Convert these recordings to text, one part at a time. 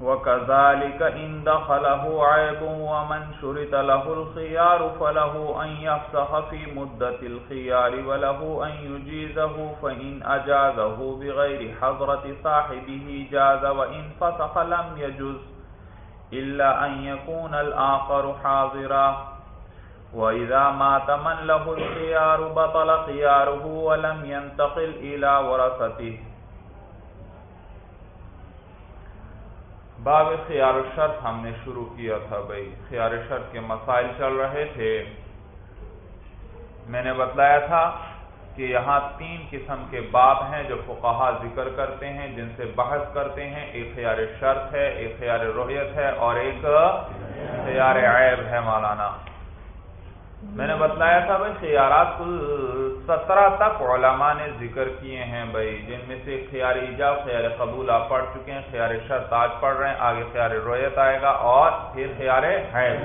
وكذلك إن دخله عيب ومن شرط له الخيار فله أن يفسخ في مدة الخيار وله أن يجيزه فإن أجازه بغير حضرة صاحبه جاز وإن فسخ لم يجز إلا أن يكون الآخر حاضرا وإذا مات من له الخيار بطل خياره ولم ينتقل إلى ورثته باب خیار شرط ہم نے شروع کیا تھا بھائی۔ خیار شرط کے مسائل چل رہے تھے۔ میں نے بتلایا تھا کہ یہاں تین قسم کے باب ہیں جو فقہا ذکر کرتے ہیں، جن سے بحث کرتے ہیں۔ ایک خیار شرط ہے، ایک خیار رویت ہے اور ایک خیار عیب ہے مولانا۔ میں نے بتلایا تھا بھائی، خیارات کل سترہ تک علماء نے ذکر کیے ہیں بھائی، جن میں سے خیار ایجاب، خیار قبول آپ پڑھ چکے ہیں، خیار شرط آج پڑھ رہے ہیں، آگے خیار رویت آئے گا اور پھر خیار حیض۔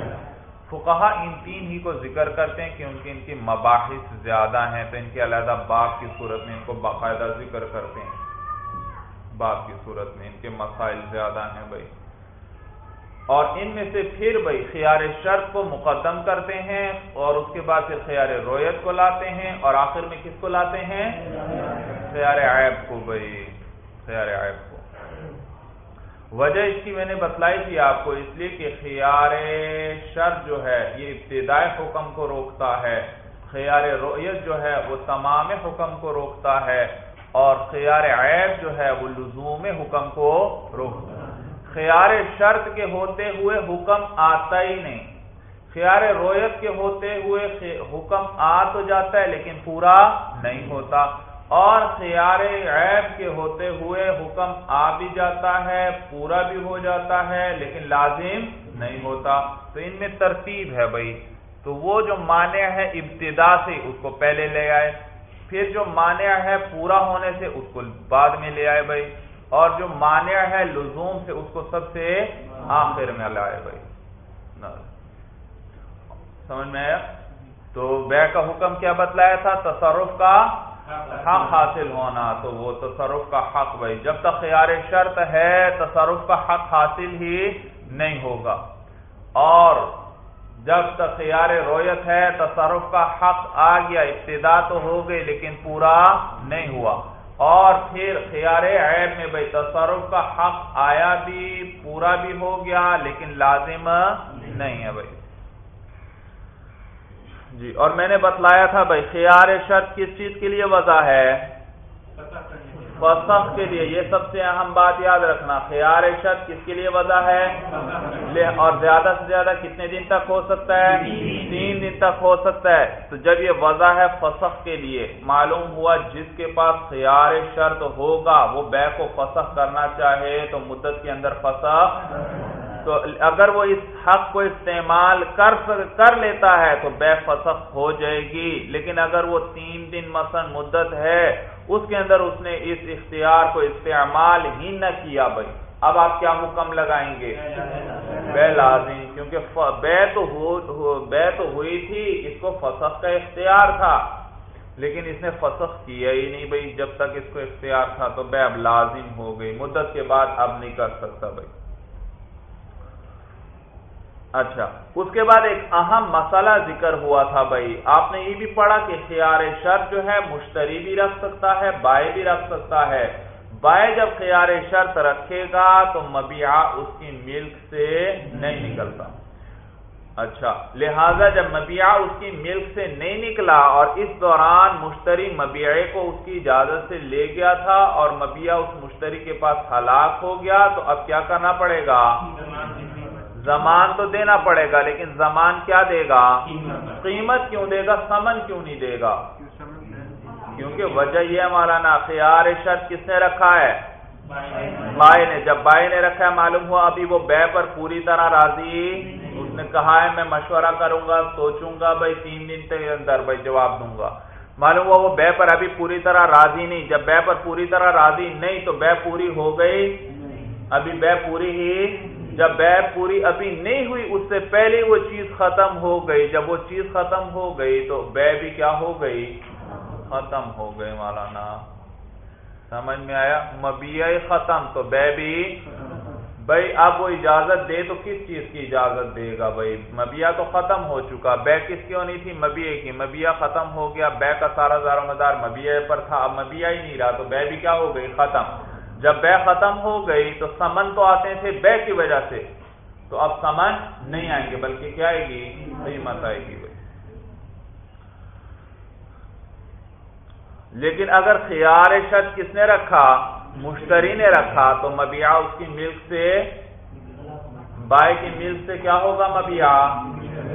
فقہا ان تین ہی کو ذکر کرتے ہیں کہ ان ان کی مباحث زیادہ ہیں، تو ان کے علیحدہ باپ کی صورت میں ان کو باقاعدہ ذکر کرتے ہیں۔ باپ کی صورت میں ان کے مسائل زیادہ ہیں بھائی۔ اور ان میں سے پھر بھائی خیار شرط کو مقدم کرتے ہیں اور اس کے بعد پھر خیار رویت کو لاتے ہیں اور آخر میں کس کو لاتے ہیں؟ خیار عیب کو بھائی خیار عیب کو۔ وجہ اس کی میں نے بتلائی تھی آپ کو اس لیے کہ خیار شرط جو ہے، یہ ابتدائی حکم کو روکتا ہے۔ خیار رویت جو ہے، وہ تمام حکم کو روکتا ہے۔ اور خیار عیب جو ہے، وہ لزوم حکم کو روکتا ہے۔ خیار شرط کے ہوتے ہوئے حکم آتا ہی نہیں۔ خیار رویت کے ہوتے ہوئے حکم آ تو جاتا ہے لیکن پورا نہیں ہوتا۔ اور خیار عیب کے ہوتے ہوئے حکم آ بھی جاتا ہے، پورا بھی ہو جاتا ہے، لیکن لازم نہیں ہوتا۔ تو ان میں ترتیب ہے بھائی۔ تو وہ جو مانع ہے ابتدا سے اس کو پہلے لے آئے۔ پھر جو مانع ہے پورا ہونے سے اس کو بعد میں لے آئے بھائی۔ اور جو مانع ہے لزوم سے اس کو سب سے آخر میں لائے بھائی سمجھ میں آیا؟ تو بے کا حکم کیا بتلایا تھا؟ تصرف کا حق حاصل ہونا۔ تو وہ تصرف کا حق بھائی، جب تک خیار شرط ہے، تصرف کا حق حاصل ہی نہیں ہوگا۔ اور جب تک خیار رویت ہے، تصرف کا حق آ گیا، ابتدا تو ہو گئی، لیکن پورا نہیں ہوا۔ اور پھر خیار عیب میں بھائی تصرف کا حق آیا بھی، پورا بھی ہو گیا، لیکن لازم نہیں ہے بھائی جی اور میں نے بتلایا تھا بھائی خیار شرط کس چیز کے لیے وضع ہے؟ فسخ کے لیے یہ سب سے اہم بات یاد رکھنا، خیار شرط کس کے لیے وضع ہے؟ اور زیادہ سے زیادہ کتنے دن تک ہو سکتا ہے؟ تین دن تک ہو سکتا ہے۔ تو جب یہ وضع ہے فسخ کے لیے، معلوم ہوا جس کے پاس خیار شرط ہوگا، وہ بے کو فسخ کرنا چاہے تو مدت کے اندر فسخ تو اگر وہ اس حق کو استعمال کر کر لیتا ہے تو بے فسخ ہو جائے گی۔ لیکن اگر وہ تین دن مثلا مدت ہے، اس کے اندر اس نے اس اختیار کو استعمال ہی نہ کیا بھائی۔ اب آپ کیا حکم لگائیں گے؟ بے لازم، کیونکہ بے تو بے تو ہوئی تھی، اس کو فسخ کا اختیار تھا۔ لیکن اس نے فسخ کیا ہی نہیں بھائی، جب تک اس کو اختیار تھا تو بے اب لازم ہو گئی۔ مدت کے بعد اب نہیں کر سکتا بھائی۔ اچھا اس کے بعد ایک اہم مسئلہ ذکر ہوا تھا بھائی۔ آپ نے یہ بھی پڑھا کہ خیار شرط جو ہے، مشتری بھی رکھ سکتا ہے، بائے بھی رکھ سکتا ہے۔ بائے جب خیار شرط رکھے گا تو مبیع اس کی ملک سے نہیں نکلتا۔ اچھا لہذا جب مبیع اس کی ملک سے نہیں نکلا اور اس دوران مشتری مبیعے کو اس کی اجازت سے لے گیا تھا اور مبیع اس مشتری کے پاس ہلاک ہو گیا، تو اب کیا کرنا پڑے گا؟ زمان تو دینا پڑے گا لیکن زمان کیا دے گا؟ قیمت. کیوں دے گا؟ سمن کیوں نہیں دے گا؟ کیونکہ وجہ یہ مولانا خیار شرط کس نے رکھا ہے؟ بھائی نے. جب بھائی نے رکھا ہے معلوم ہوا ابھی وہ بے پر پوری طرح راضی اس نے کہا ہے میں مشورہ کروں گا سوچوں گا بھائی تین دن کے اندر بھائی جواب دوں گا۔ معلوم ہوا وہ بے پر ابھی پوری طرح راضی نہیں۔ جب بے پر پوری طرح راضی نہیں تو بے پوری ہو گئی۔ ابھی بے پوری ہی جب بے پوری ابھی نہیں ہوئی، اس سے پہلے وہ چیز ختم ہو گئی۔ جب وہ چیز ختم ہو گئی تو بے بھی کیا ہو گئی؟ ختم ہو گئی مولانا۔ سمجھ میں آیا؟ مبیع ختم۔ تو بے بھی بھائی، اب وہ اجازت دے تو کس چیز کی اجازت دے گا بھائی؟ مبیا تو ختم ہو چکا۔ بے کس کی ہونی تھی؟ مبیے کی۔ مبیا ختم ہو گیا۔ بے کا سارا زار مدار مبیا پر تھا۔ اب مبیا ہی نہیں رہا، تو بے بھی کیا ہو گئی؟ ختم۔ جب بے ختم ہو گئی تو سمن تو آتے تھے بے کی وجہ سے، تو اب سمن نہیں آئیں گے، بلکہ کیا آئے گی؟ قیمت آئے گی۔ بھائی لیکن اگر خیار شد کس نے رکھا؟ مشتری نے رکھا، تو مبیا اس کی ملک سے بائی کی ملک سے کیا ہوگا مبیا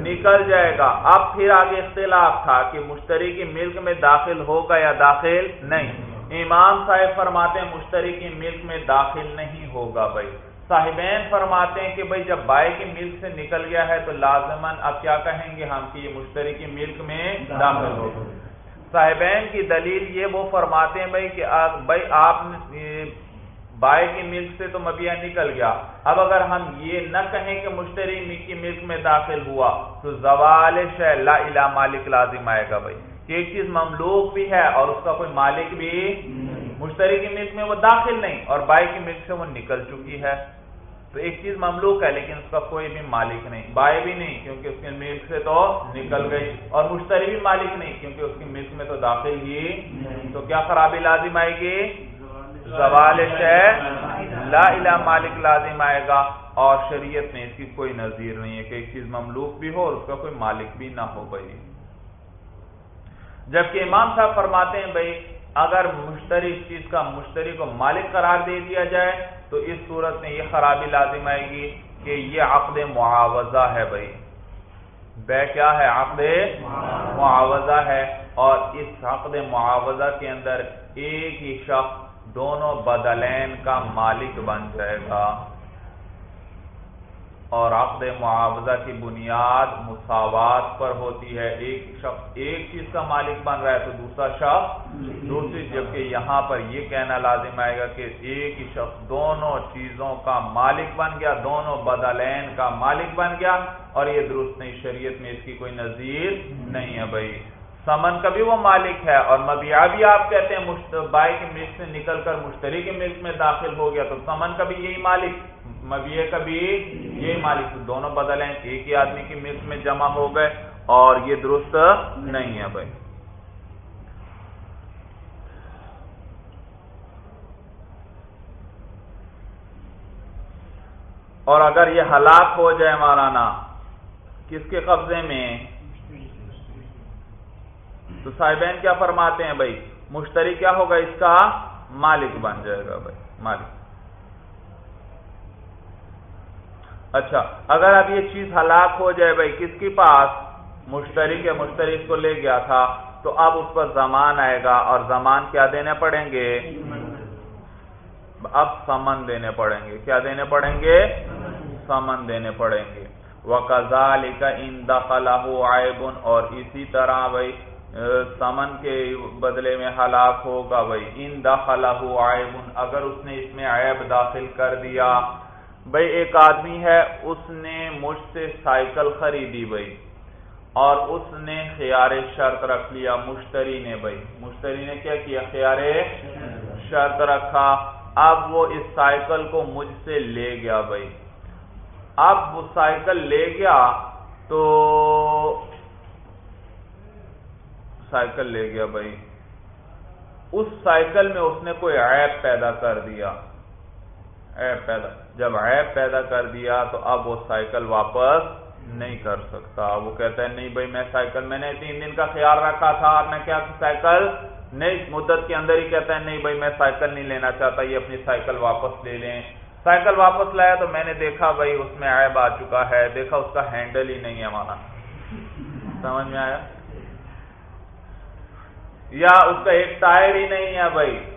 نکل جائے گا۔ اب پھر آگے اختلاف تھا کہ مشتری کی ملک میں داخل ہوگا یا داخل نہیں۔ امام صاحب فرماتے ہیں مشتری کی ملک میں داخل نہیں ہوگا بھائی۔ صاحبین فرماتے ہیں کہ بھائی جب بائی کی ملک سے نکل گیا ہے تو لازمن اب کیا کہیں گے ہم کہ یہ مشتری کی ملک میں داخل ہوگا صاحبین کی دلیل یہ وہ فرماتے ہیں بھائی کہ بھائی آپ بائے کی ملک سے تو مبیا نکل گیا۔ اب اگر ہم یہ نہ کہیں کہ مشتری کی ملک میں داخل ہوا تو زوال شہ لا الہ مالک لازم آئے گا بھائی۔ کہ ایک چیز مملوک بھی ہے اور اس کا کوئی مالک بھی مشتری کی ملک میں وہ داخل نہیں اور بائی کی ملک سے وہ نکل چکی ہے۔ تو ایک چیز مملوک ہے لیکن اس کا کوئی بھی مالک نہیں بائے بھی نہیں کیونکہ اس کی ملک سے تو نکل گئی اور مشتری بھی مالک نہیں کیونکہ اس کی ملک میں تو داخل ہی تو کیا خرابی لازم آئے گی؟ زوال لا الہ مالک لازم آئے گا اور شریعت میں اس کی کوئی نظیر نہیں ہے کہ ایک چیز مملوک بھی ہو اور اس کا کوئی مالک بھی نہ ہو بھائی۔ جبکہ امام صاحب فرماتے ہیں بھائی، اگر مشتری اس چیز کا مشتری کو مالک قرار دے دیا جائے، تو اس صورت میں یہ خرابی لازم آئے گی کہ یہ عقد معاوضہ ہے بھائی۔ بے کیا ہے؟ عقد معاوضہ ہے۔ اور اس عقد معاوضہ کے اندر ایک ہی شخص، دونوں بدلین کا مالک بن جائے گا۔ اور عقد معاوضہ کی بنیاد مساوات پر ہوتی ہے۔ ایک شخص ایک چیز کا مالک بن رہا ہے تو دوسرا شخص دوسری، جبکہ یہاں پر یہ کہنا لازم آئے گا کہ ایک ہی شخص دونوں چیزوں کا مالک بن گیا، دونوں بدلین کا مالک بن گیا اور یہ درست نہیں، شریعت میں اس کی کوئی نظیر نہیں ہے بھائی۔ سمن کا بھی وہ مالک ہے اور مبیا بھی آپ کہتے ہیں بائی کے ملک سے نکل کر مشتری کے ملک میں داخل ہو گیا تو سمن کا بھی یہی مالک۔ مبیے کا بھی یہ مالک دونوں بدل ہیں، ایک ہی آدمی کی ملک میں جمع ہو گئے اور یہ درست نہیں ہے بھائی۔ اور اگر یہ ہلاک ہو جائے مولانا، کس کے قبضے میں؟ تو صاحبین کیا فرماتے ہیں بھائی؟ مشتری کیا ہوگا؟ اس کا مالک بن جائے گا بھائی، مالک۔ اچھا اگر اب یہ چیز ہلاک ہو جائے، بھائی، کس کے پاس؟ مشتری کے مشتری اس کو لے گیا تھا، تو اب اس پر زمان آئے گا اور زمان کیا دینے پڑیں گے؟ اب سمن دینے پڑیں گے۔ کیا دینے پڑیں گے؟ سمن دینے پڑیں گے۔ وہ کزال کا ان دخلا اور اسی طرح، بھائی، سمن کے بدلے میں ہلاک ہوگا، بھائی۔ ان دخلا اگر اس نے اس میں عیب داخل کر دیا بھائی ایک آدمی ہے، اس نے مجھ سے سائیکل خریدی بھائی اور اس نے خیار شرط رکھ لیا مشتری نے بھائی مشتری نے کیا کیا؟ خیار شرط رکھا۔ اب وہ اس سائیکل کو مجھ سے لے گیا بھائی اب وہ سائیکل لے گیا تو سائیکل لے گیا بھائی اس سائیکل میں اس نے کوئی عیب پیدا کر دیا۔ عیب پیدا۔ جب عیب پیدا کر دیا تو اب وہ سائیکل واپس نہیں کر سکتا۔ وہ کہتا ہے، نہیں بھائی، میں سائیکل، میں نے تین دن کا خیال رکھا تھا، اور میں کیا سائیکل نہیں، مدت کے اندر ہی کہتا ہے، نہیں بھائی، میں سائیکل نہیں لینا چاہتا، یہ اپنی سائیکل واپس لے لیں۔ سائیکل واپس لایا تو میں نے دیکھا، بھائی، اس میں عیب آ چکا ہے۔ دیکھا، اس کا ہینڈل ہی نہیں ہے ہمارا۔ سمجھ میں آیا؟ یا اس کا ایک ٹائر ہی نہیں ہے، بھائی۔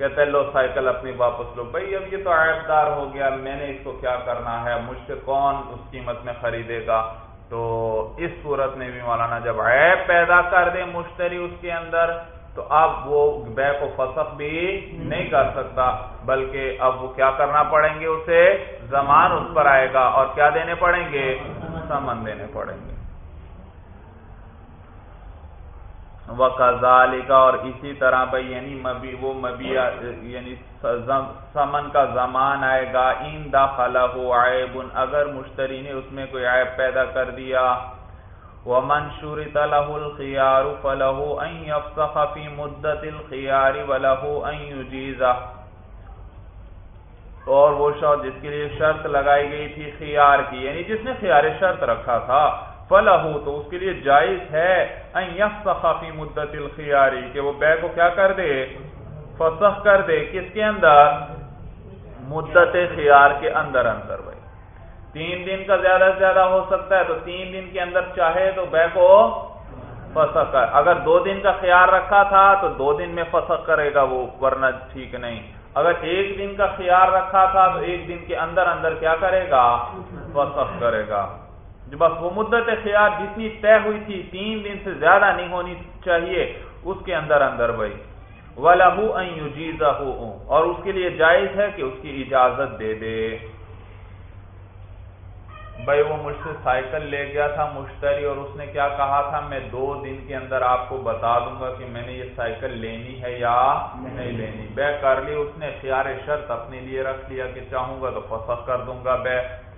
کہتے لو سائیکل اپنی واپس لو۔ بھائی، اب یہ تو عیب دار ہو گیا۔ میں نے اس کو کیا کرنا ہے؟ مجھ سے کون اس قیمت میں خریدے گا؟ تو اس صورت میں بھی مولانا، جب عیب پیدا کر دے مشتری اس کے اندر، تو اب وہ بے کو فسخ بھی نہیں کر سکتا، بلکہ اب وہ کیا کرنا پڑیں گے اسے؟ زمان اس پر آئے گا اور کیا دینے پڑیں گے؟ سمن دینے پڑیں گے۔ وکذالک اور اسی طرح بھائی یعنی مبی، وہ مبی یعنی سمن کا زمان آئے گا، ان داخلہ عیب، اگر مشتری نے اس میں کوئی عیب پیدا کر دیا۔ ومن شرط له الخيار فله ان يفسخ في مدة الخيار وله ان يجيزه۔ اور وہ شخص جس کے لیے شرط لگائی گئی تھی خیار کی یعنی جس نے خیار شرط رکھا تھا فلاح تو اس کے لیے جائز ہے فی مدت الخیاری کہ وہ بے کو کیا کر دے؟ فسخ کر دے، کس کے اندر؟ مدت خیار کے اندر اندر بھائی۔ تین دن کا زیادہ سے زیادہ ہو سکتا ہے، تو تین دن کے اندر چاہے تو بے کو فسخ کر۔ اگر دو دن کا خیال رکھا تھا، تو دو دن میں فسخ کرے گا وہ، ورنہ ٹھیک نہیں۔ اگر ایک دن کا خیال رکھا تھا، تو ایک دن کے اندر اندر کیا کرے گا؟ فسخ کرے گا۔ وہ مدت خیال جتنی طے ہوئی تھی، تین دن سے زیادہ نہیں ہونی چاہیے، اس کے اندر اندر بھائی۔ و لہو اور اس کے لیے جائز ہے کہ اس کی اجازت دے دے۔ بھائی وہ مجھ سے سائیکل لے گیا تھا مشتری اور اس نے کیا کہا تھا، میں دو دن کے اندر آپ کو بتا دوں گا کہ میں نے یہ سائیکل لینی ہے یا نہیں لینی۔ بے کر لی، اس نے خیار شرط اپنے لیے رکھ لیا کہ چاہوں گا تو فسخ کر دوں گا۔ بے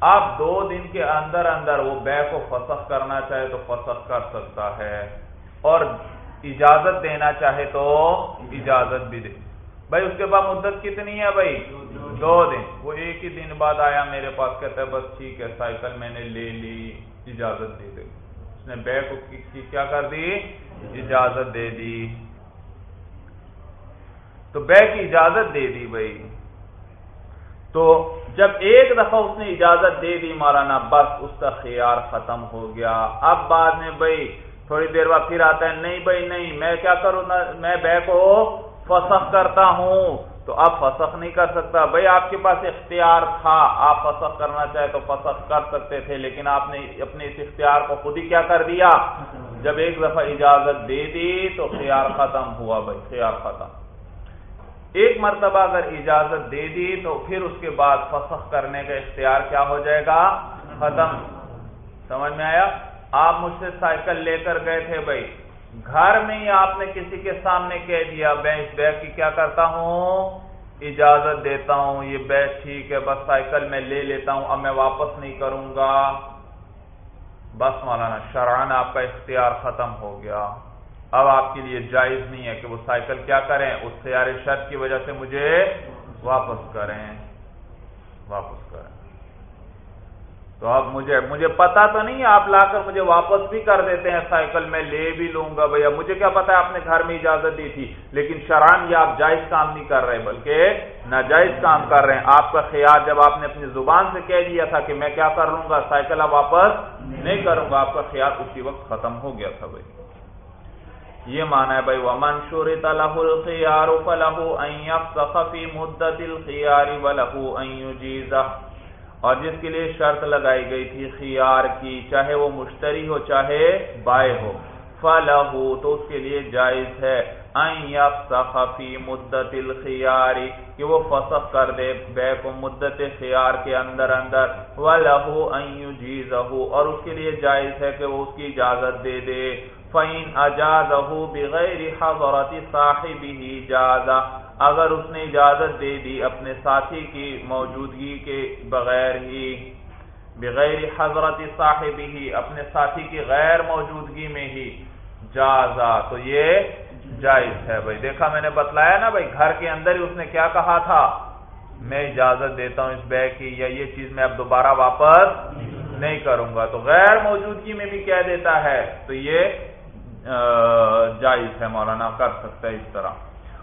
اب دو دن کے اندر اندر وہ بے کو فسخ کرنا چاہے تو فسخ کر سکتا ہے اور اجازت دینا چاہے تو اجازت بھی دے۔ بھائی، اس کے بعد مدت کتنی ہے بھائی؟ دو دن۔ وہ ایک ہی دن بعد آیا میرے پاس، کہتا ہے، بس ٹھیک ہے، سائیکل میں نے لے لی، اجازت دے دی اس نے بے کو کیا کر دی؟ اجازت دے دی۔ تو بے کی اجازت دے دی بھائی۔ تو جب ایک دفعہ اس نے اجازت دے دی مولانا، بس اس کا خیار ختم ہو گیا۔ اب بعد میں بھائی، تھوڑی دیر بعد پھر آتا ہے، نہیں بھائی، نہیں، میں کیا کروں؟ میں بے کو فسخ کرتا ہوں۔ تو آپ فسخ نہیں کر سکتا۔ بھائی، آپ کے پاس اختیار تھا۔ آپ فسخ کرنا چاہے تو فسخ کر سکتے تھے، لیکن آپ نے اپنے اس اختیار کو خود ہی کیا کر دیا؟ جب ایک دفعہ اجازت دے دی تو خیار ختم ہوا بھائی، خیار ختم۔ ایک مرتبہ اگر اجازت دے دی تو پھر اس کے بعد فسخ کرنے کا اختیار کیا ہو جائے گا؟ ختم۔ سمجھ میں آیا؟ آپ مجھ سے سائیکل لے کر گئے تھے بھائی۔ گھر میں ہی آپ نے کسی کے سامنے کہہ دیا میں اس بیگ کی کیا کرتا ہوں؟ اجازت دیتا ہوں، یہ بیگ ٹھیک ہے، بس سائیکل میں لے لیتا ہوں، اب میں واپس نہیں کروں گا۔ بس مولانا شران آپ کا اختیار ختم ہو گیا۔ اب آپ کے لیے جائز نہیں ہے کہ وہ سائیکل کیا کریں، اس سیارے شرط کی وجہ سے مجھے واپس کریں۔ واپس کریں۔ تو اب مجھے مجھے پتا تو نہیں آپ لا کر مجھے واپس بھی کر دیتے ہیں سائیکل، میں لے بھی لوں گا بھیا۔ مجھے کیا پتا ہے، آپ نے گھر میں اجازت دی تھی۔ لیکن شران یہ آپ جائز کام نہیں کر رہے، بلکہ ناجائز کام کر رہے ہیں۔ آپ کا خیال جب آپ نے اپنی زبان سے کہہ دیا تھا کہ میں کیا کر لوں گا، سائیکل اب واپس نہیں کروں گا، آپ کا خیال اسی وقت ختم ہو گیا تھا بھائی۔ یہ مانا ہے بھائی، ومن شورت له الخيار فله ان يفسخ في مدة الخيار وله ان يجيزه۔ اور جس کے لیے شرط لگائی گئی تھی خیار کی، چاہے وہ مشتری ہو، چاہے بائے ہو۔ فلاح تو اس کے لیے جائز ہے۔ فی مدت الخیاری کہ وہ فسخ کر دے بے کو مدت خیار کے اندر اندر۔ لہو جیز اور اس کے لیے جائز ہے کہ وہ اس کی اجازت دے دے۔ فعین اجاز بغیر حضرت صاحب ہی جازا اگر اس نے اجازت دے دی اپنے ساتھی کی موجودگی کے بغیر ہی، بغیر حضرت صاحب ہی اپنے ساتھی کی غیر موجودگی میں ہی، جازا۔ تو یہ جائز ہے بھائی۔ دیکھا میں نے بتلایا نا بھائی، گھر کے اندر ہی اس نے کیا کہا تھا؟ میں اجازت دیتا ہوں اس بیگ کی یا یہ چیز میں اب دوبارہ واپس نہیں کروں گا۔ تو غیر موجودگی میں بھی کہہ دیتا ہے۔ تو یہ جائز ہے، مولانا، کر سکتا ہے اس طرح۔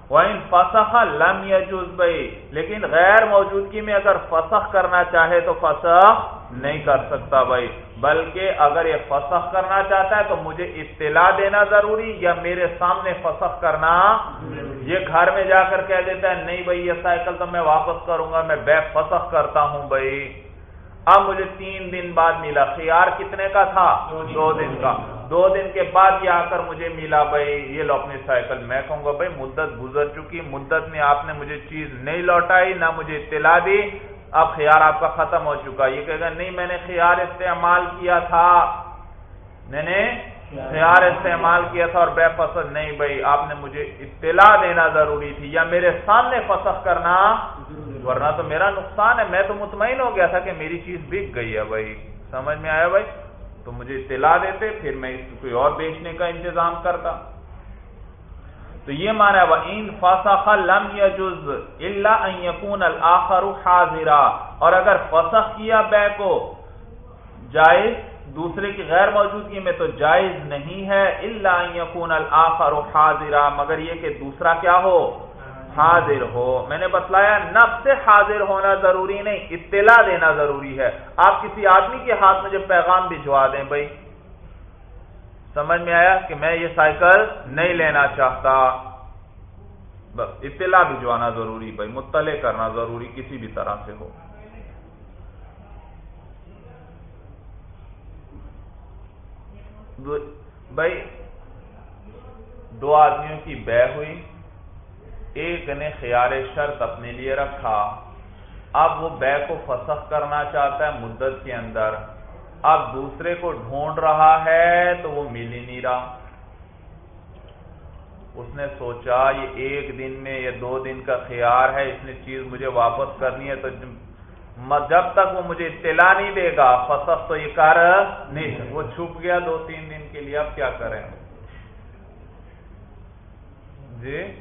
وَإِن فَسَخَ لَمْ يَجُوز بھئی لیکن غیر موجودگی میں اگر فسخ کرنا چاہے تو فسخ نہیں کر سکتا بھائی۔ بلکہ اگر یہ فسخ کرنا چاہتا ہے تو مجھے اطلاع دینا ضروری یا میرے سامنے فسخ کرنا یہ گھر میں جا کر کہہ دیتا ہے، نہیں بھائی، یہ سائیکل تو میں واپس کروں گا، میں بے فسخ کرتا ہوں بھائی۔ اب مجھے تین دن بعد ملا۔ خیار کتنے کا تھا؟ دو دن کا۔ دو دن کے بعد یہ آ کر مجھے ملا بھائی، یہ لو اپنی سائیکل، میں کہوں گا بھائی مدت گزر چکی، مدت میں آپ نے مجھے چیز نہیں لوٹائی، نہ مجھے اطلاع دی، اب خیار آپ کا ختم ہو چکا۔ یہ کہے گا، نہیں، میں نے خیار استعمال کیا تھا۔ میں نے خیار استعمال کیا تھا اور بے فصل نہیں بھائی، آپ نے مجھے اطلاع دینا ضروری تھی، یا میرے سامنے فسخ کرنا۔ ورنہ تو میرا نقصان ہے، میں تو مطمئن ہو گیا تھا کہ میری چیز بک گئی ہے بھائی۔ سمجھ میں آیا بھائی؟ تو مجھے اطلاع دیتے، پھر میں اس کوئی اور بیچنے کا انتظام کرتا۔ تو یہ مانا ان فسخ لم یجز الا ان یکون الاخر حاضرا۔ اور اگر فسخ کیا بے کو جائز دوسرے کی غیر موجودگی میں تو جائز نہیں ہے الا ان یکون الاخر حاضرا۔ مگر یہ کہ دوسرا کیا ہو؟ حاضر ہو۔ میں نے بتلایا، نفس سے حاضر ہونا ضروری نہیں، اطلاع دینا ضروری ہے۔ آپ کسی آدمی کے ہاتھ میں جو پیغام بھجوا دیں بھائی، سمجھ میں آیا کہ میں یہ سائیکل نہیں لینا چاہتا؟ بس، اطلاع بھجوانا ضروری بھائی، مطلع کرنا ضروری کسی بھی طرح سے ہو۔ بھائی، دو آدمیوں کی بے ہوئی۔ ایک نے خیار شرط اپنے لیے رکھا۔ اب وہ بے کو فسخ کرنا چاہتا ہے مدت کے اندر۔ اب دوسرے کو ڈھونڈ رہا ہے تو وہ مل ہی نہیں رہا۔ اس نے سوچا، یہ ایک دن میں، یہ دو دن کا خیار ہے، اس نے چیز مجھے واپس کرنی ہے تو جب تک وہ مجھے اطلاع نہیں دے گا، فسخ تو یہ کر۔ نہیں، وہ چھپ گیا دو تین دن کے لیے، اب کیا کریں؟ جی؟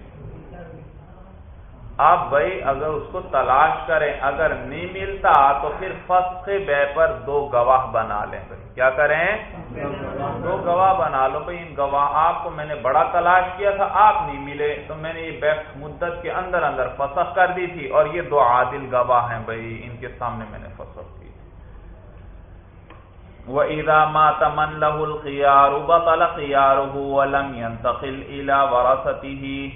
آپ بھائی اگر اس کو تلاش کریں، اگر نہیں ملتا تو پھر فسخ بے پر دو گواہ بنا لیں بھائی۔ کیا کریں؟ دو گواہ بنا لو۔ بھائی ان گواہ آپ کو میں نے بڑا تلاش کیا تھا، آپ نہیں ملے تو میں نے یہ بے مدت کے اندر اندر فسخ کر دی تھی اور یہ دو عادل گواہ ہیں بھائی، ان کے سامنے میں نے فسخ کی۔ وہ ادا ماتمن لہل خیار بطل ولم ينتقل الى ورثته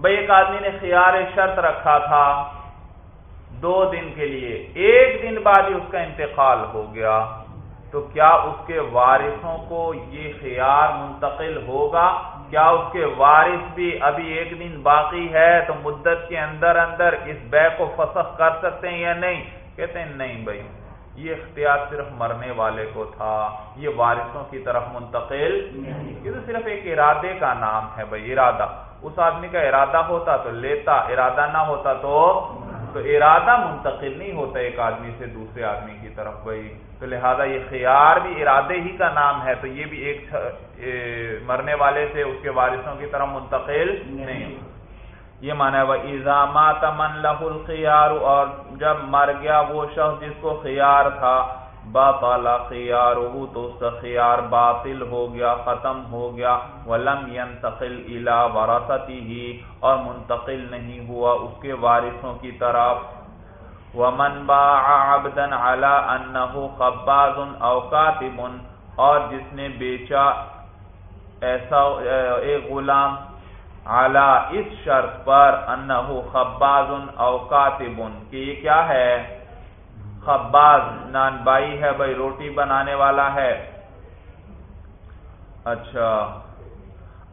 بھائی ایک آدمی نے خیار شرط رکھا تھا دو دن کے لیے، ایک دن بعد ہی اس کا انتقال ہو گیا۔ تو کیا اس کے وارثوں کو یہ خیار منتقل ہوگا؟ کیا اس کے وارث بھی ابھی ایک دن باقی ہے تو مدت کے اندر اندر اس بے کو فسخ کر سکتے ہیں یا نہیں؟ کہتے ہیں، نہیں بھائی، یہ اختیار صرف مرنے والے کو تھا، یہ وارثوں کی طرف منتقل یہ تو صرف ایک ارادے کا نام ہے بھائی، ارادہ۔ اس آدمی کا ارادہ ہوتا تو لیتا، ارادہ نہ ہوتا تو تو ارادہ منتقل نہیں ہوتا ایک آدمی سے دوسرے آدمی کی طرف بھائی۔ تو لہذا یہ خیار بھی ارادے ہی کا نام ہے، تو یہ بھی ایک مرنے والے سے اس کے وارثوں کی طرف منتقل نہیں۔ یہ مانا ہے وہ ایزامات من لہ الخیار اور جب مر گیا وہ شخص جس کو خیار تھا با باطل خیارہ تو اس کا خیار باطل ہو گیا، ختم ہو گیا۔ ولم ينتقل الى ورثته اور منتقل نہیں ہوا اس کے وارثوں کی طرف۔ ومن باع عبدا على انه خباز او کاتب اور جس نے بیچا ایسا ایک غلام اعلی اس شرط پر انه خباز او کاتب کہ یہ کیا ہے؟ خباز نان بائی ہے، بھائی روٹی بنانے والا ہے۔ اچھا۔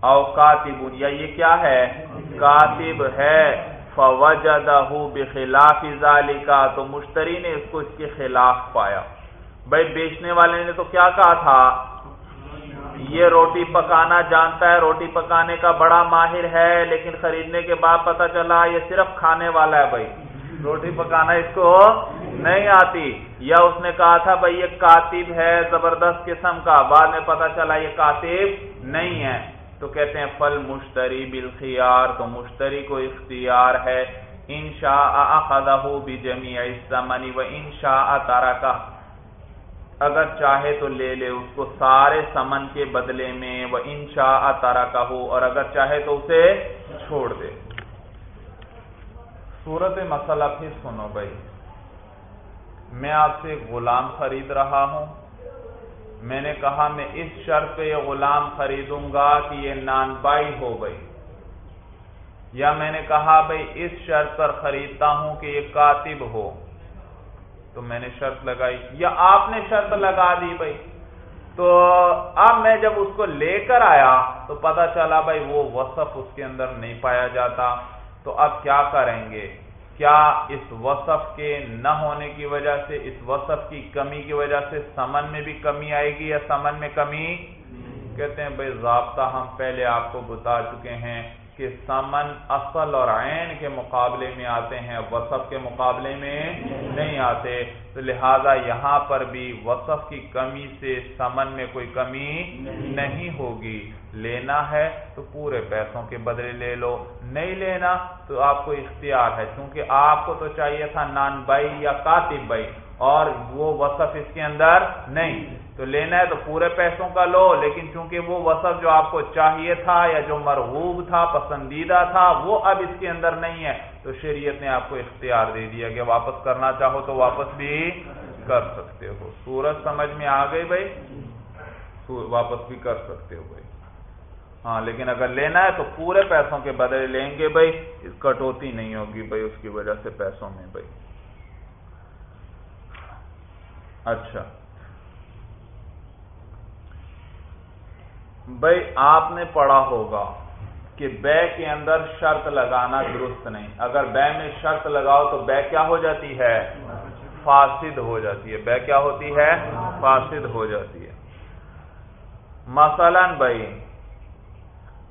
او کاتب یا یہ کیا ہے؟ کاتب ہے۔ فوجدہ بخلاف ذالکا، تو مشتری نے اس کو اس کے خلاف پایا۔ بھائی بیچنے والے نے تو کیا کہا تھا؟ یہ روٹی پکانا جانتا ہے، روٹی پکانے کا بڑا ماہر ہے، لیکن خریدنے کے بعد پتا چلا یہ صرف کھانے والا ہے بھائی۔ روٹی پکانا اس کو نہیں آتی۔ یا اس نے کہا تھا بھائی یہ کاتب ہے، زبردست قسم کا۔ بعد میں پتا چلا یہ کاتب نہیں ہے۔ تو کہتے ہیں فل مشتری بالخیار، تو مشتری کو اختیار ہے۔ ان شاء بھی جمی منی و ان شاء کا اگر چاہے تو لے لے اس کو سارے سمن کے بدلے میں وہ ان شاء تارا کا ہو اور اگر چاہے تو اسے چھوڑ دے۔ صورت مسئلہ پھر سنو بھائی۔ میں آپ سے غلام خرید رہا ہوں۔ میں نے کہا میں اس شرط پہ یہ غلام خریدوں گا کہ یہ نان بائی ہو گئی یا میں نے کہا بھائی اس شرط پر خریدتا ہوں کہ یہ کاتب ہو۔ تو میں نے شرط لگائی۔ یا آپ نے شرط لگا دی بھائی۔ تو اب میں جب اس کو لے کر آیا تو پتا چلا بھائی وہ وصف اس کے اندر نہیں پایا جاتا۔ تو اب کیا کریں گے؟ کیا اس وصف کے نہ ہونے کی وجہ سے اس وصف کی کمی کی وجہ سے سمن میں بھی کمی آئے گی یا سمن میں کمی؟ کہتے ہیں بھائی ضابطہ ہم پہلے آپ کو بتا چکے ہیں۔ کہ سمن اصل اور عین کے مقابلے میں آتے ہیں، وصف کے مقابلے میں نہیں آتے۔ تو لہذا یہاں پر بھی وصف کی کمی سے سمن میں کوئی کمی نہیں ہوگی۔ لینا ہے تو پورے پیسوں کے بدلے لے لو، نہیں لینا تو آپ کو اختیار ہے۔ کیونکہ آپ کو تو چاہیے تھا نان بائی یا کاتب بائی اور وہ وصف اس کے اندر نہیں۔ تو لینا ہے تو پورے پیسوں کا لو، لیکن چونکہ وہ وصف جو آپ کو چاہیے تھا یا جو مرغوب تھا، پسندیدہ تھا، وہ اب اس کے اندر نہیں ہے۔ تو شریعت نے آپ کو اختیار دے دیا کہ واپس کرنا چاہو تو واپس بھی کر سکتے ہو۔ سورج سمجھ میں آ گئی بھائی؟ واپس بھی کر سکتے ہو بھائی۔ ہاں لیکن اگر لینا ہے تو پورے پیسوں کے بدلے لیں گے بھائی۔ کٹوتی نہیں ہوگی بھائی اس کی وجہ سے پیسوں میں بھائی۔ اچھا۔ بھائی آپ نے پڑھا ہوگا کہ بے کے اندر شرط لگانا درست نہیں۔ اگر بے میں شرط لگاؤ تو بے کیا ہو جاتی ہے؟ فاسد ہو جاتی ہے۔ بے کیا ہوتی ہے؟ فاسد ہو جاتی ہے۔ مثلا بھائی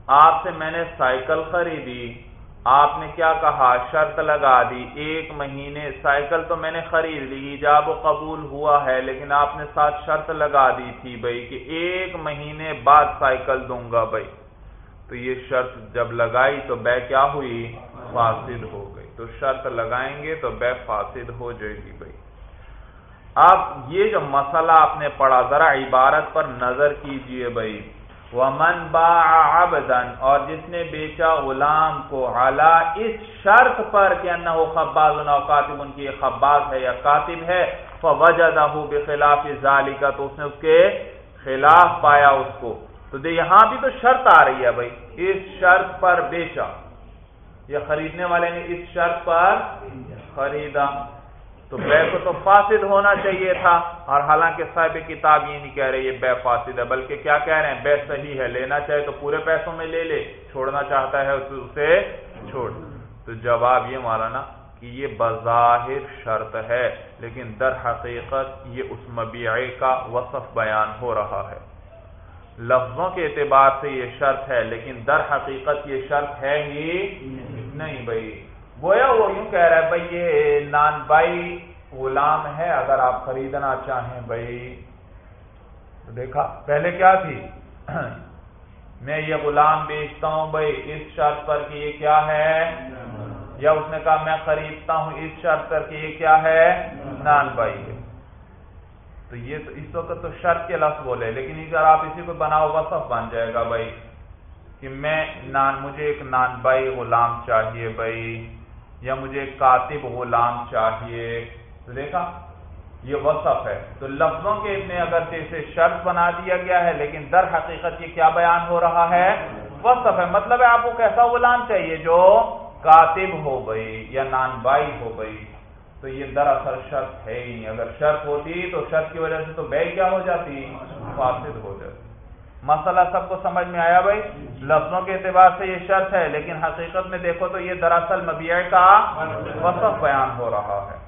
آپ سے میں نے سائیکل خریدی۔ آپ نے کیا کہا؟ شرط لگا دی۔ ایک مہینے سائیکل تو میں نے خرید لی، ایجاب و قبول ہوا ہے، لیکن آپ نے ساتھ شرط لگا دی تھی بھائی کہ ایک مہینے بعد سائیکل دوں گا بھائی۔ تو یہ شرط جب لگائی تو بے کیا ہوئی؟ فاسد ہو گئی۔ تو شرط لگائیں گے تو بے فاسد ہو جائے گی بھائی۔ اب یہ جو مسئلہ آپ نے پڑھا، ذرا عبارت پر نظر کیجیے بھائی۔ ومن باع عبدا، اور جس نے بیچا غلام کو اعلی اس شرط پر کہ انہو خباز و کاتب ان کی خباز ہے یا کاتب ہے فوجدہ بخلاف ذالک تو اس نے اس کے خلاف پایا اس کو۔ تو دے، یہاں بھی تو شرط آ رہی ہے بھائی، اس شرط پر بیچا۔ یا خریدنے والے نے اس شرط پر خریدا۔ تو بے کو تو فاسد ہونا چاہیے تھا اور حالانکہ صاحب کتاب یہ نہیں کہہ رہے یہ بے فاسد ہے، بلکہ کیا کہہ رہے ہیں؟ بے صحیح ہے، لینا چاہے تو پورے پیسوں میں لے لے، چھوڑنا چاہتا ہے اسے چھوڑ۔ تو جواب یہ مولانا کہ یہ بظاہر شرط ہے، لیکن در حقیقت یہ اس مبیعی کا وصف بیان ہو رہا ہے۔ لفظوں کے اعتبار سے یہ شرط ہے، لیکن در حقیقت یہ شرط ہے ہی نہیں بھائی۔ گویا وہ یوں کہہ رہا ہے بھائی یہ نان بائی غلام ہے، اگر آپ خریدنا چاہیں بھائی تو دیکھا، پہلے کیا تھی؟ میں یہ غلام بیچتا ہوں بھائی اس شرط پر کہ یہ کیا ہے؟ یا اس نے کہا، میں خریدتا ہوں، اس شرط پر کہ یہ کیا ہے؟ نان بائی ہے۔ تو یہ تو، اس وقت تو شرط کے لفظ بولے، لیکن اگر آپ اسی کو بناؤ وصف بن جائے گا بھائی کہ میں نان، مجھے ایک نان بائی غلام چاہیے بھائی یا مجھے کاتب غلام چاہیے؟ تو دیکھا، یہ وصف ہے۔ تو لفظوں کے اتنے اگر اسے شرط بنا دیا گیا ہے، لیکن در حقیقت یہ کیا بیان ہو رہا ہے؟ وصف ہے۔ مطلب ہے آپ کو کیسا غلام چاہیے جو کاتب ہو گئی یا نان بائی ہو گئی؟ تو یہ دراصل شرط ہے ہی نہیں۔ اگر شرط ہوتی تو شرط کی وجہ سے تو بے کیا ہو جاتی؟ فاسد ہو جاتی۔ مسئلہ سب کو سمجھ میں آیا بھائی؟ لفظوں کے اعتبار سے یہ شرط ہے لیکن حقیقت میں دیکھو تو یہ دراصل مبیع کا وصف بیان ہو رہا ہے۔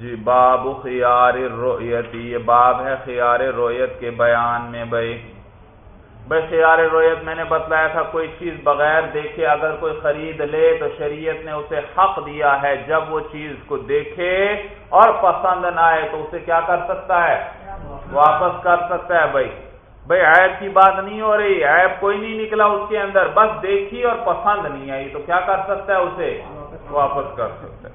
جی باب خیار رویت یہ باب ہے خیار رویت کے بیان میں بھائی۔ بھائی خیار رویت میں نے بتلایا تھا کوئی چیز بغیر دیکھے اگر کوئی خرید لے تو شریعت نے اسے حق دیا ہے۔ جب وہ چیز کو دیکھے اور پسند نہ آئے تو اسے کیا کر سکتا ہے؟ واپس کر سکتا ہے بھائی۔ بھائی، عیب کی بات نہیں ہو رہی۔ عیب کوئی نہیں نکلا اس کے اندر۔ بس دیکھی اور پسند نہیں آئی۔ تو کیا کر سکتا ہے اسے؟ واپس کر سکتا ہے۔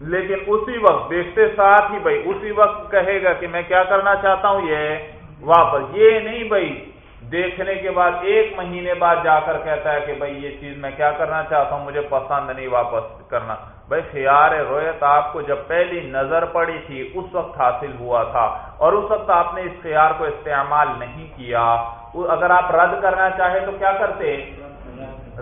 لیکن اسی وقت دیکھتے ساتھ ہی بھائی، اسی وقت کہے گا کہ میں کیا کرنا چاہتا ہوں؟ یہ واپس۔ یہ نہیں بھائی دیکھنے کے بعد ایک مہینے بعد جا کر کہتا ہے کہ بھائی یہ چیز میں کیا کرنا چاہتا ہوں، مجھے پسند نہیں واپس کرنا۔ بھائی خیار رویت آپ کو جب پہلی نظر پڑی تھی، اس وقت حاصل ہوا تھا۔ اور اس وقت آپ نے اس خیار کو استعمال نہیں کیا۔ اگر آپ رد کرنا چاہے تو کیا کرتے؟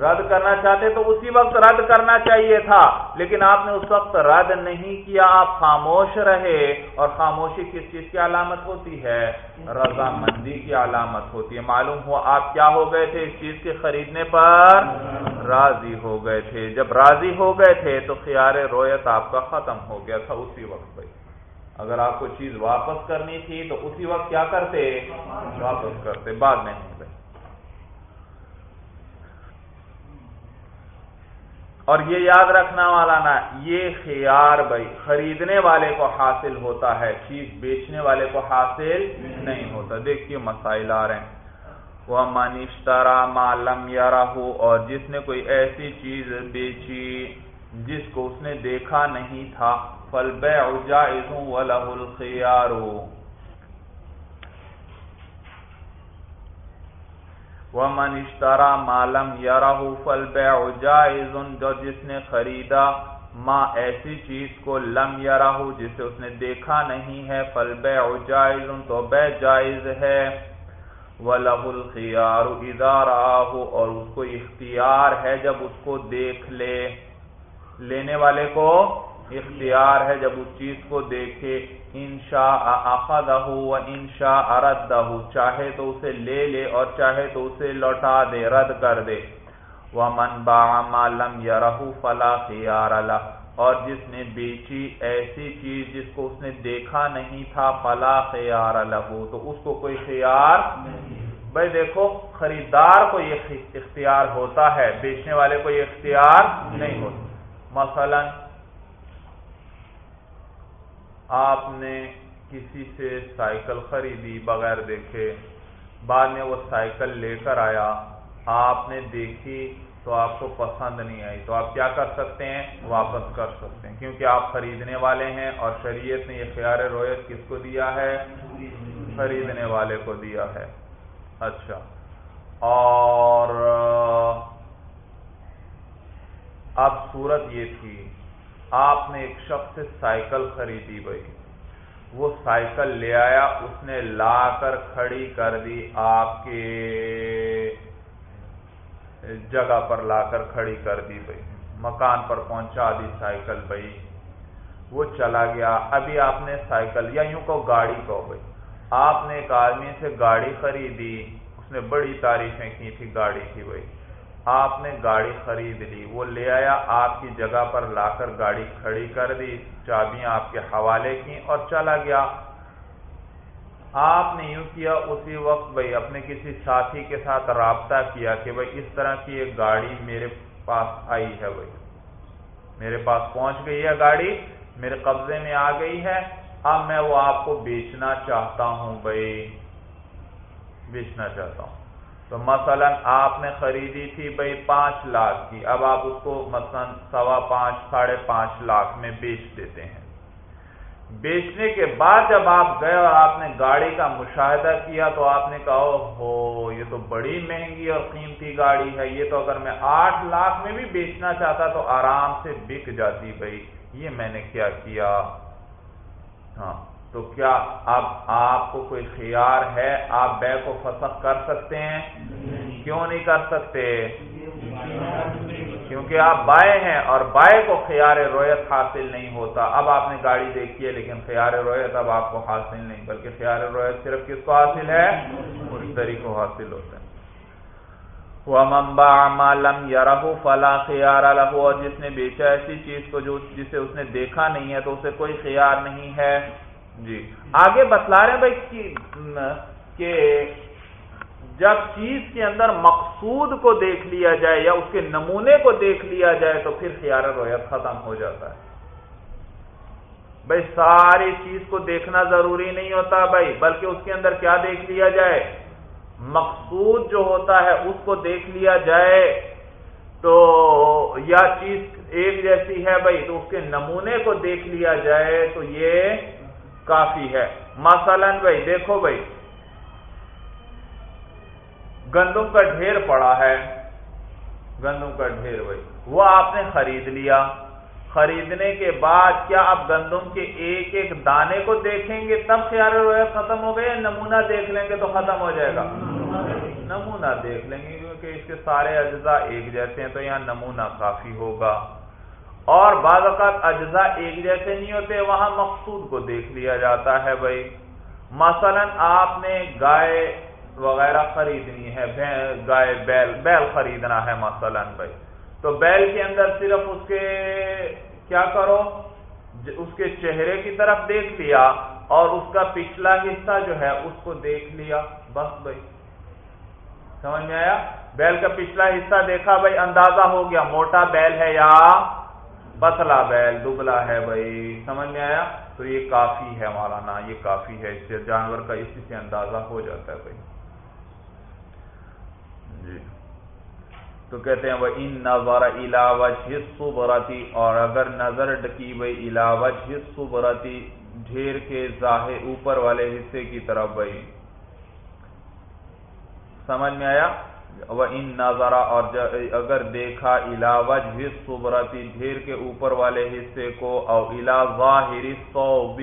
رد کرنا چاہتے تو اسی وقت رد کرنا چاہیے تھا، لیکن آپ نے اس وقت رد نہیں کیا، آپ خاموش رہے اور خاموشی کس چیز کی علامت ہوتی ہے؟ رضامندی کی علامت ہوتی ہے۔ معلوم ہوا آپ کیا ہو گئے تھے اس چیز کے خریدنے پر؟ راضی ہو گئے تھے۔ جب راضی ہو گئے تھے تو خیار رویت آپ کا ختم ہو گیا تھا اسی وقت بھائی اگر آپ کو چیز واپس کرنی تھی تو اسی وقت کیا کرتے؟ واپس کرتے۔ بعد میں نہیں بھائی اور یہ یاد رکھنا والا نا یہ خیار بھائی، خریدنے والے کو حاصل ہوتا ہے، چیز بیچنے والے کو حاصل نہیں ہوتا۔ دیکھیے مسائل آ رہے ہیں۔ وہ منیشترا معلوم یا ہو اور جس نے کوئی ایسی چیز بیچی جس کو اس نے دیکھا نہیں تھا فل بے جائز الخیار وہ منیشترا معلوم یا فل بے جائز جو جس نے خریدا ماں ایسی چیز کو لم یا جسے اس نے دیکھا نہیں ہے فل بے جائز تو بے جائز ہے۔ وَلَهُ الْخِيَارُ إِذَا رَآهُ اور اس کو اختیار ہے جب اس کو دیکھ لے۔ لینے والے کو اختیار ہے جب اس چیز کو دیکھے، انشاء اخذہ و انشاء ردہ چاہے تو اسے لے لے اور چاہے تو اسے لوٹا دے، رد کر دے۔ وَمَنْ بَعَ مَا لَمْ يَرَهُ فَلَا خِيَارَ لَهُ۔ اور جس نے بیچی ایسی چیز جس کو اس نے دیکھا نہیں تھا، فلا خیار لہو تو اس کو کوئی خیار بھائی دیکھو، خریدار کو یہ اختیار ہوتا ہے، بیچنے والے کو یہ اختیار نہیں ہوتا۔ مثلا آپ نے کسی سے سائیکل خریدی بغیر دیکھے، بعد میں وہ سائیکل لے کر آیا، آپ نے دیکھی تو آپ کو پسند نہیں آئی۔ تو آپ کیا کر سکتے ہیں؟ واپس کر سکتے ہیں۔ کیونکہ آپ خریدنے والے ہیں اور شریعت نے یہ خیال رویت کس کو دیا ہے؟ خریدنے والے کو دیا ہے۔ اچھا۔ اور اب صورت یہ تھی آپ نے ایک شخص سے سائیکل خریدی بھائی۔ وہ سائیکل لے آیا، اس نے لا کر کھڑی کر دی آپ کے جگہ پر لا کر کھڑی کر دی بھائی۔ مکان پر پہنچا دی سائیکل بھائی۔ وہ چلا گیا۔ ابھی آپ نے سائیکل، یا یوں کو گاڑی کو بھائی۔ آپ نے ایک آدمی سے گاڑی خریدی، اس نے بڑی تعریفیں کی تھی گاڑی کی بھائی۔ آپ نے گاڑی خرید لی۔ وہ لے آیا، آپ کی جگہ پر لا کر گاڑی کھڑی کر دی، چابیاں آپ کے حوالے کی اور چلا گیا۔ آپ نے یوں کیا، اسی وقت بھائی اپنے کسی ساتھی کے ساتھ رابطہ کیا کہ بھائی اس طرح کی ایک گاڑی میرے پاس آئی ہے بھائی۔ میرے پاس پہنچ گئی ہے گاڑی، میرے قبضے میں آ گئی ہے۔ اب میں وہ آپ کو بیچنا چاہتا ہوں بھائی۔ بیچنا چاہتا ہوں۔ تو مثلا آپ نے خریدی تھی بھائی پانچ لاکھ کی، اب آپ اس کو مثلا سوا پانچ، ساڑھے پانچ لاکھ میں بیچ دیتے ہیں۔ بیچنے کے بعد جب آپ گئے اور آپ نے گاڑی کا مشاہدہ کیا تو آپ نے کہا ہو یہ تو بڑی مہنگی اور قیمتی گاڑی ہے، یہ تو اگر میں آٹھ لاکھ میں بھی بیچنا چاہتا تو آرام سے بک جاتی بھائی یہ میں نے کیا کیا۔ ہاں۔ تو کیا اب آپ کو کوئی خیار ہے؟ آپ بے کو فسخ کر سکتے ہیں؟ کیوں نہیں کر سکتے؟ کیونکہ آپ بائے ہیں اور بائے کو خیار رویت حاصل نہیں ہوتا۔ اب آپ نے گاڑی دیکھی ہے لیکن خیار رویت اب آپ کو حاصل نہیں، بلکہ خیار رویت صرف کس کو حاصل ہے؟ مشتری کو حاصل ہوتا ہے۔ ممبا لم یا رہو فلاں خیار اور جس نے بیچا ایسی چیز کو جو جسے اس نے دیکھا نہیں ہے تو اسے کوئی خیار نہیں ہے۔ جی۔ آگے بتلا رہے ہیں بھائی کہ جب چیز کے اندر مقصود کو دیکھ لیا جائے یا اس کے نمونے کو دیکھ لیا جائے تو پھر خیار رویت ختم ہو جاتا ہے۔ بھائی ساری چیز کو دیکھنا ضروری نہیں ہوتا بھائی، بلکہ اس کے اندر کیا دیکھ لیا جائے؟ مقصود جو ہوتا ہے اس کو دیکھ لیا جائے۔ تو یا چیز ایک جیسی ہے بھائی تو اس کے نمونے کو دیکھ لیا جائے تو یہ کافی ہے۔ مثلا بھائی، دیکھو بھائی، گندم کا ڈھیر پڑا ہے۔ گندم کا ڈھیر بھائی، وہ آپ نے خرید لیا۔ خریدنے کے بعد کیا آپ گندم کے ایک ایک دانے کو دیکھیں گے؟ تب خیال رویت ختم ہو گئے، نمونہ دیکھ لیں گے تو ختم ہو جائے گا۔ نمونہ دیکھ لیں گے، کیونکہ اس کے سارے اجزاء ایک جیسے ہیں، تو یہاں نمونہ کافی ہوگا۔ اور بعض اوقات اجزاء ایک جیسے نہیں ہوتے، وہاں مقصود کو دیکھ لیا جاتا ہے بھائی۔ مثلا آپ نے گائے وغیرہ خریدنی ہے گائے بیل بیل خریدنا ہے مثلا بھائی۔ تو بیل کے اندر صرف اس کے کیا کرو؟ اس کے چہرے کی طرف دیکھ لیا اور اس کا پچھلا حصہ جو ہے اس کو دیکھ لیا۔ بس بھائی۔ سمجھ میں آیا؟ بیل کا پچھلا حصہ دیکھا بھائی، اندازہ ہو گیا، موٹا بیل ہے یا پتلا بیل دبلا ہے بھائی، سمجھ میں آیا؟ تو یہ کافی ہے مولانا، یہ کافی ہے، اس سے جانور کا اسی سے اندازہ ہو جاتا ہے بھائی۔ جی۔ تو کہتے ہیں وہ ان نظر علاوج حصو براتی اور اگر نظر ڈکی بھائی علاوج حصو براتی ڈھیر کے ظاہر اوپر والے حصے کی طرف بھائی۔ سمجھ میں آیا؟ ان نظارہ اور اگر دیکھا علاوج حصو ڈھیر کے اوپر والے حصے کو، او الا ظاہر صوب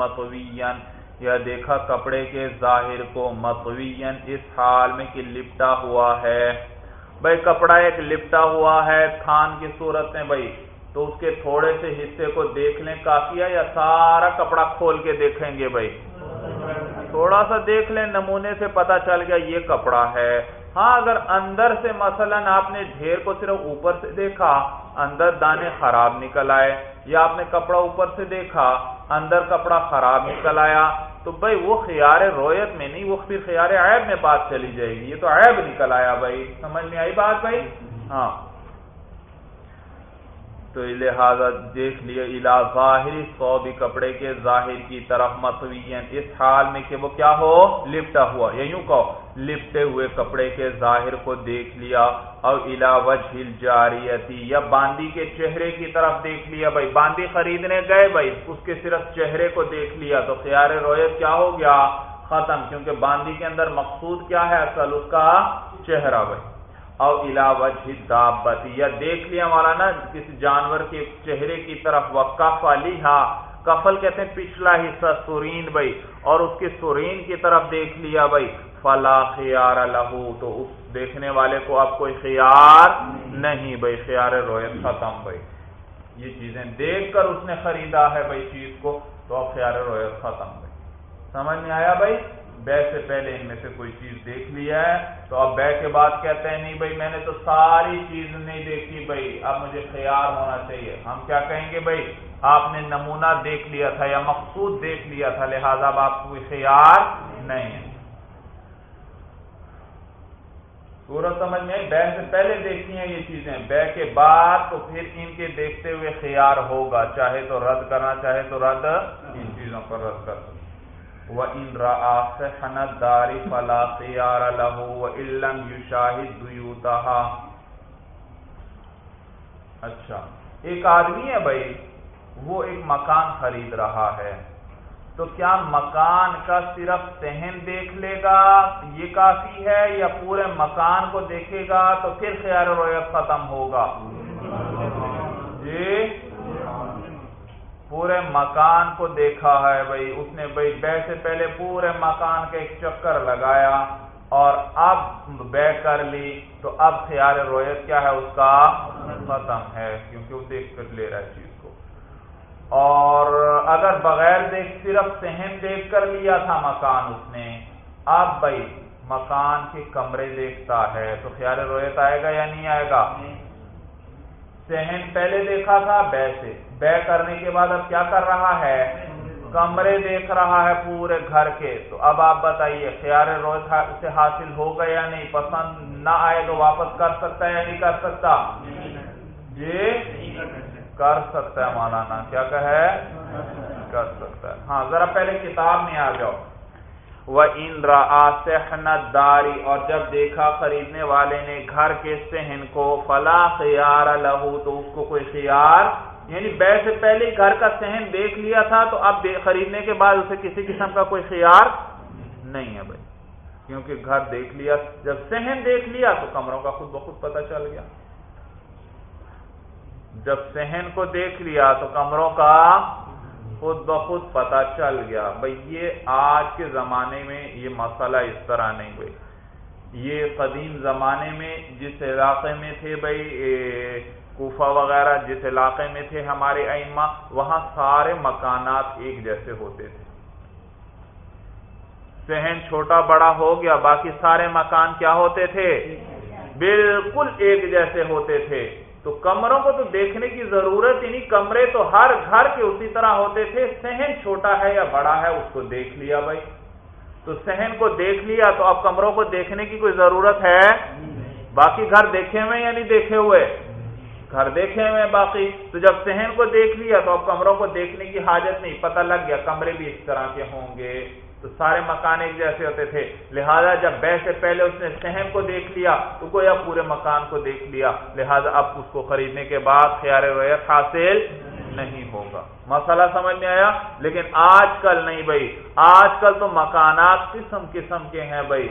مطوین یا دیکھا کپڑے کے ظاہر کو مطوین اس حال میں کہ لپٹا ہوا ہے۔ بھائی، کپڑا ایک لپٹا ہوا ہے تھان کی صورت میں بھائی، تو اس کے تھوڑے سے حصے کو دیکھ لیں کافی ہے یا سارا کپڑا کھول کے دیکھیں گے بھائی؟ تھوڑا سا دیکھ لیں، نمونے سے پتا چل گیا یہ کپڑا ہے۔ ہاں اگر اندر سے مثلا آپ نے ڈھیر کو صرف اوپر سے دیکھا، اندر دانے خراب نکل آئے، یا آپ نے کپڑا اوپر سے دیکھا، اندر کپڑا خراب نکل آیا، تو بھائی وہ خیار رویت میں نہیں، وہ پھر خیار عیب میں بات چلی جائے گی، یہ تو عیب نکل آیا بھائی، سمجھ میں آئی بات بھائی؟ ہاں۔ تو لہذا دیکھ لیا الا ظاہر سو بھی کپڑے کے ظاہر کی طرف متوین اس حال میں کہ وہ کیا ہو؟ لپٹا ہوا۔ یا یوں کہو، لپٹے ہوئے کپڑے کے ظاہر کو دیکھ لیا اور الا وجہ جاریتی یا باندی کے چہرے کی طرف دیکھ لیا۔ بھائی، باندی خریدنے گئے بھائی، اس کے صرف چہرے کو دیکھ لیا۔ تو خیار رویت کیا ہو گیا؟ ختم۔ کیونکہ باندی کے اندر مقصود کیا ہے؟ اصل اس کا چہرہ بھائی۔ او وجہ دابت یا دیکھ لیا ہمارا نا، کسی جانور کے چہرے کی طرف وقف علی کفل کہتے ہیں پچھلا حصہ، سورین بھائی، اور اس کے سورین کی طرف دیکھ لیا بھائی، فلا خیار لہو، تو اس دیکھنے والے کو اب کوئی خیار نہیں بھائی، خیار رویت ختم بھائی۔ یہ چیزیں دیکھ کر اس نے خریدا ہے بھائی چیز کو، تو اب خیار رویت ختم بھائی۔ سمجھ میں آیا بھائی؟ بے سے پہلے ان میں سے کوئی چیز دیکھ لیا ہے، تو اب بے کے بعد کہتے ہیں، نہیں بھائی، میں نے تو ساری چیز نہیں دیکھی بھائی، اب مجھے خیال ہونا چاہیے۔ ہم کیا کہیں گے بھائی؟ آپ نے نمونہ دیکھ لیا تھا یا مقصود دیکھ لیا تھا، لہذا اب آپ کو کوئی خیال نہیں ہے۔ سورج سمجھ میں بے سے پہلے دیکھتی ہیں یہ چیزیں بے کے بعد تو پھر ان کے دیکھتے ہوئے خیال ہوگا، چاہے تو رد کرنا، چاہے تو رد ان چیزوں پر رد کر سکتے وَإِن رَآ صِحْنَ الدَّارِ فَلَا خِيَارَ لَهُ وَإِلَّمْ يُشَاهِدْ دُيُوتَهَا اچھا ایک آدمی ہے بھائی، وہ ایک مکان خرید رہا ہے۔ تو کیا مکان کا صرف سہن دیکھ لے گا؟ یہ کافی ہے، یا پورے مکان کو دیکھے گا تو پھر خیال رویت ختم ہوگا؟ جی پورے مکان کو دیکھا ہے بھائی۔ اس نے بھائی بے سے پہلے پورے مکان کا ایک چکر لگایا اور اب بے کر لی۔ تو اب خیال رویت کیا ہے؟ اس کا ختم ہے کیونکہ وہ دیکھ کر لے رہا ہے چیز کو۔ اور اگر بغیر دیکھ صرف سہن دیکھ کر لیا تھا مکان اس نے اب بھائی مکان کے کمرے دیکھتا ہے۔ تو خیال رویت آئے گا یا نہیں آئے گا؟ سہن پہلے دیکھا تھا بے سے۔ بے کرنے کے بعد اب کیا کر رہا ہے؟ کمرے دیکھ رہا ہے پورے گھر کے۔ تو اب آپ بتائیے خیال روز سے حاصل ہو گیا یا نہیں؟ پسند نہ آئے تو واپس کر سکتا ہے یا نہیں کر سکتا؟ جی؟ کر سکتا ہے مولانا۔ کیا کہے؟ کر سکتا ہے۔ ہاں ذرا پہلے کتاب میں آ جاؤ۔ وہ ان سحنت داری اور جب دیکھا خریدنے والے نے گھر کے سہن کو، فلا خیار لہو تو اس کو کوئی خیار یعنی بے سے پہلے گھر کا سہن دیکھ لیا تھا تو اب خریدنے کے بعد اسے کسی قسم کا کوئی خیار نہیں ہے بھائی۔ کیونکہ گھر دیکھ لیا، جب سہن دیکھ لیا تو کمروں کا خود بخود پتہ چل گیا۔ جب سہن کو دیکھ لیا تو کمروں کا خود بخود پتا چل گیا۔ بھائی، یہ آج کے زمانے میں یہ مسئلہ اس طرح نہیں بھائی۔ یہ قدیم زمانے میں جس علاقے میں تھے بھائی کوفہ وغیرہ جس علاقے میں تھے ہمارے ائمہ وہاں سارے مکانات ایک جیسے ہوتے تھے۔ سہن چھوٹا بڑا ہو گیا باقی سارے مکان کیا ہوتے تھے؟ بالکل ایک جیسے ہوتے تھے۔ تو کمروں کو تو دیکھنے کی ضرورت ہی نہیں کمرے تو ہر گھر کے اسی طرح ہوتے تھے۔ سہن چھوٹا ہے یا بڑا ہے اس کو دیکھ لیا بھائی۔ تو سہن کو دیکھ لیا تو اب کمروں کو دیکھنے کی کوئی ضرورت ہے؟ باقی گھر دیکھے ہوئے یا نہیں دیکھے ہوئے؟ گھر دیکھے ہوئے باقی، تو جب سہن کو دیکھ لیا تو اب کمروں کو دیکھنے کی حاجت نہیں، پتہ لگ گیا کمرے بھی اس طرح کے ہوں گے۔ تو سارے مکان ایک جیسے ہوتے تھے۔ لہذا جب بہ سے پہلے اس نے سہن کو دیکھ لیا تو کوئی اب پورے مکان کو دیکھ لیا۔ لہذا اب اس کو خریدنے کے بعد خیال رویت حاصل نہیں ہوگا۔ مسئلہ سمجھ میں آیا؟ لیکن آج کل نہیں بھائی، آج کل تو مکانات قسم قسم کے ہیں بھائی۔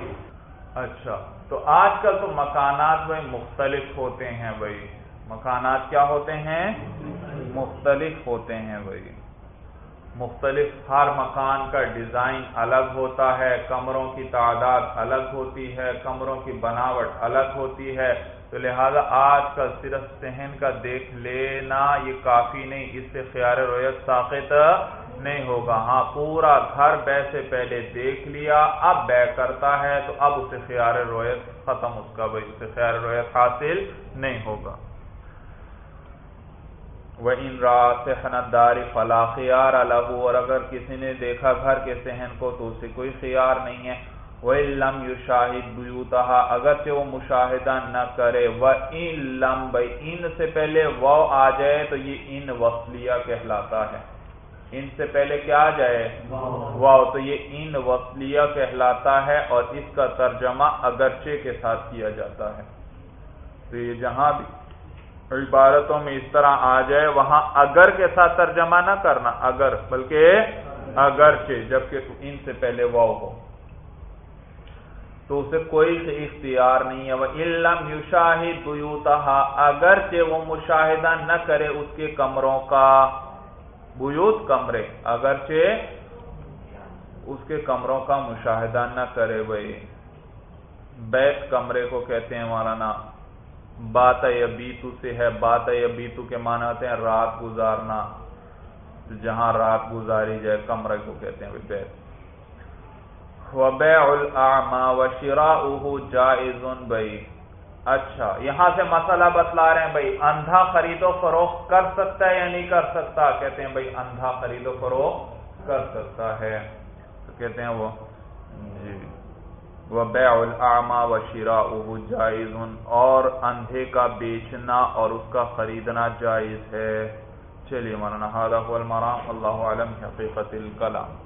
اچھا تو آج کل تو مکانات بھائی مختلف ہوتے ہیں بھائی۔ مکانات کیا ہوتے ہیں؟ مختلف ہوتے ہیں بھائی۔ مختلف ہر مکان کا ڈیزائن الگ ہوتا ہے، کمروں کی تعداد الگ ہوتی ہے، کمروں کی بناوٹ الگ ہوتی ہے۔ تو لہذا آج کل صرف صحن کا دیکھ لینا یہ کافی نہیں، اس سے خیال رویت ساخت نہیں ہوگا۔ ہاں پورا گھر بے سے پہلے دیکھ لیا، اب بے کرتا ہے تو اب اسے خیال رویت ختم اس کا، بھائی اسے خیال رویت حاصل نہیں ہوگا۔ وہ ان رات داری فلا خیار الگ اور اگر کسی نے دیکھا گھر کے سہن کو تو اسے کوئی خیار نہیں ہے۔ وہ لم یو شاہد اگرچہ وہ مشاہدہ نہ کرے۔ وہ ان لم بھائی ان سے پہلے وہ آ جائے تو یہ ان وصلیہ کہلاتا ہے۔ ان سے پہلے کیا آ جائے؟ واؤ۔ تو یہ ان وصلیہ کہلاتا ہے اور اس کا ترجمہ اگرچہ کے ساتھ کیا جاتا ہے۔ تو یہ جہاں بھی عبارتوں میں اس طرح آ جائے، وہاں اگر کے ساتھ ترجمہ نہ کرنا، اگر، بلکہ اگرچہ جبکہ ان سے پہلے وہ ہو۔ تو اسے کوئی اختیار نہیں ہے۔ وہ علم یو شاہد اگرچہ وہ مشاہدہ نہ کرے اس کے کمروں کا بیوت کمرے اگرچہ اس کے کمروں کا مشاہدہ نہ کرے بھائی بیت کمرے کو کہتے ہیں مولانا بات بیتو سے ہے بات بیتو کے معنی ہوتے ہیں رات گزارنا، جہاں رات گزاری جائے، کمرے کو کہتے ہیں بیت۔ و شرا جائز بھائی اچھا یہاں سے مسئلہ بتلا رہے ہیں بھائی اندھا خرید و فروخت کر سکتا ہے یا نہیں کر سکتا؟ کہتے ہیں بھائی اندھا خرید و فروخت کر سکتا ہے۔ تو کہتے ہیں وہ جی۔ وہ بے العما و شیرا جائز اور اندھے کا بیچنا اور اس کا خریدنا جائز ہے۔ چلیے مولانا اللہ علم حقیقت الکلام۔